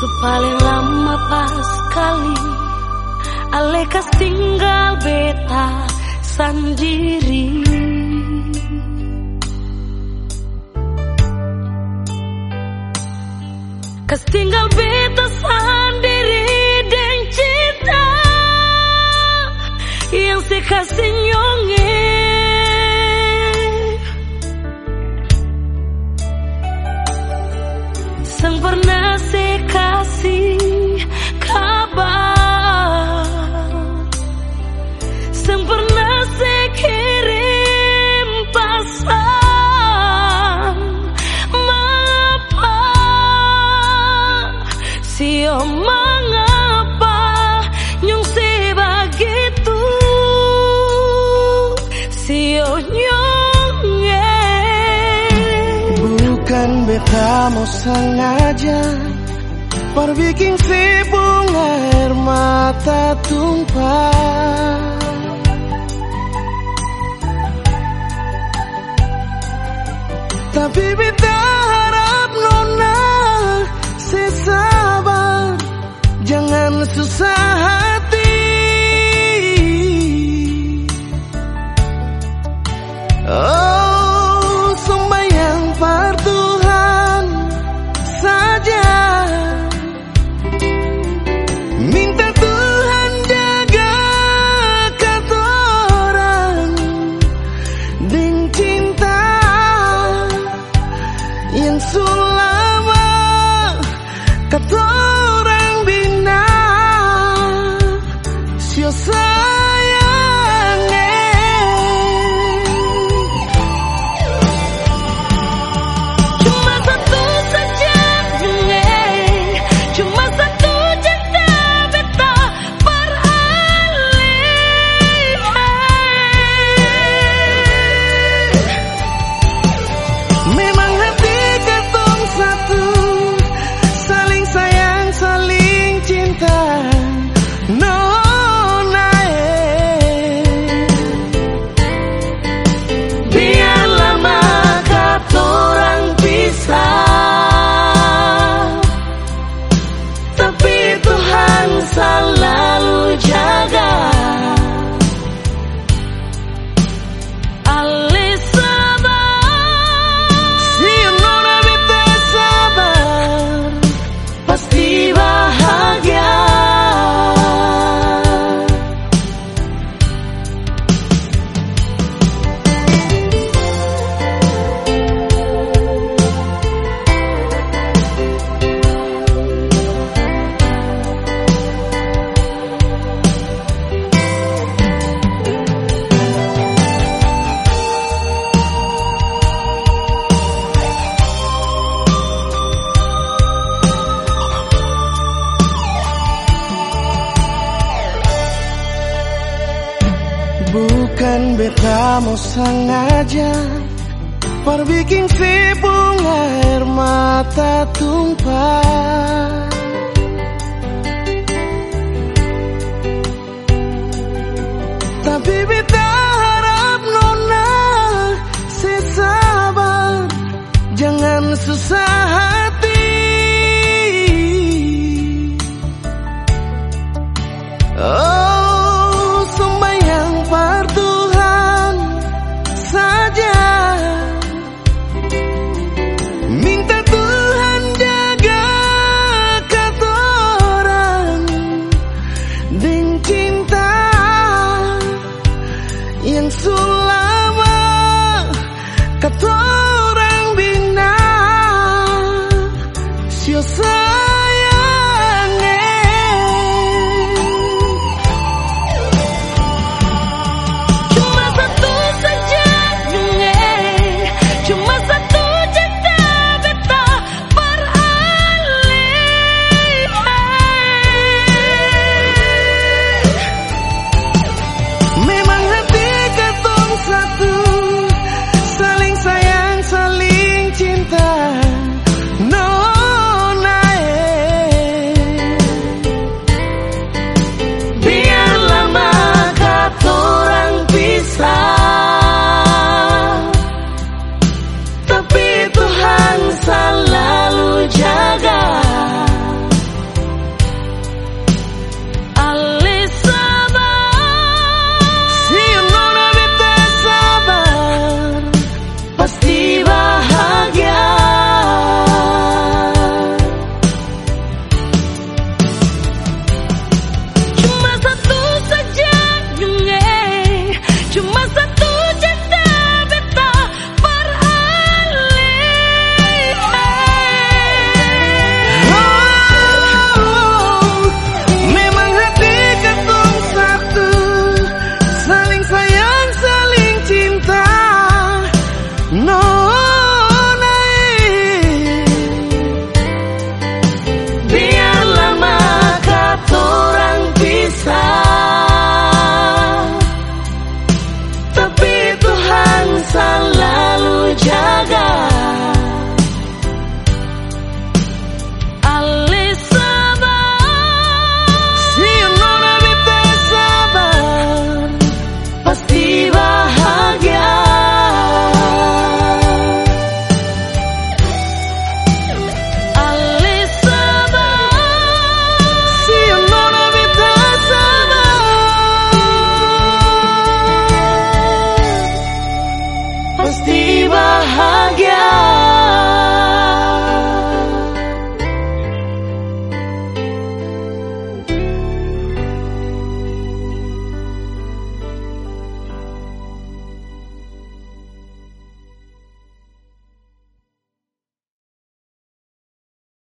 paling lama pas kali Alekas tinggal beta sendiri. Kas tinggal beta sendiri dan cinta Yang saya kasih Mau sengaja Perbikin si bunga air mata tumpah. Tapi beta harap nona sesabar Jangan susah 可走 Bukan beta mau sengaja. Perbikin si bunga air mata tumpah. Tapi beta harap nona sesabar Jangan susah hati. Oh Oh.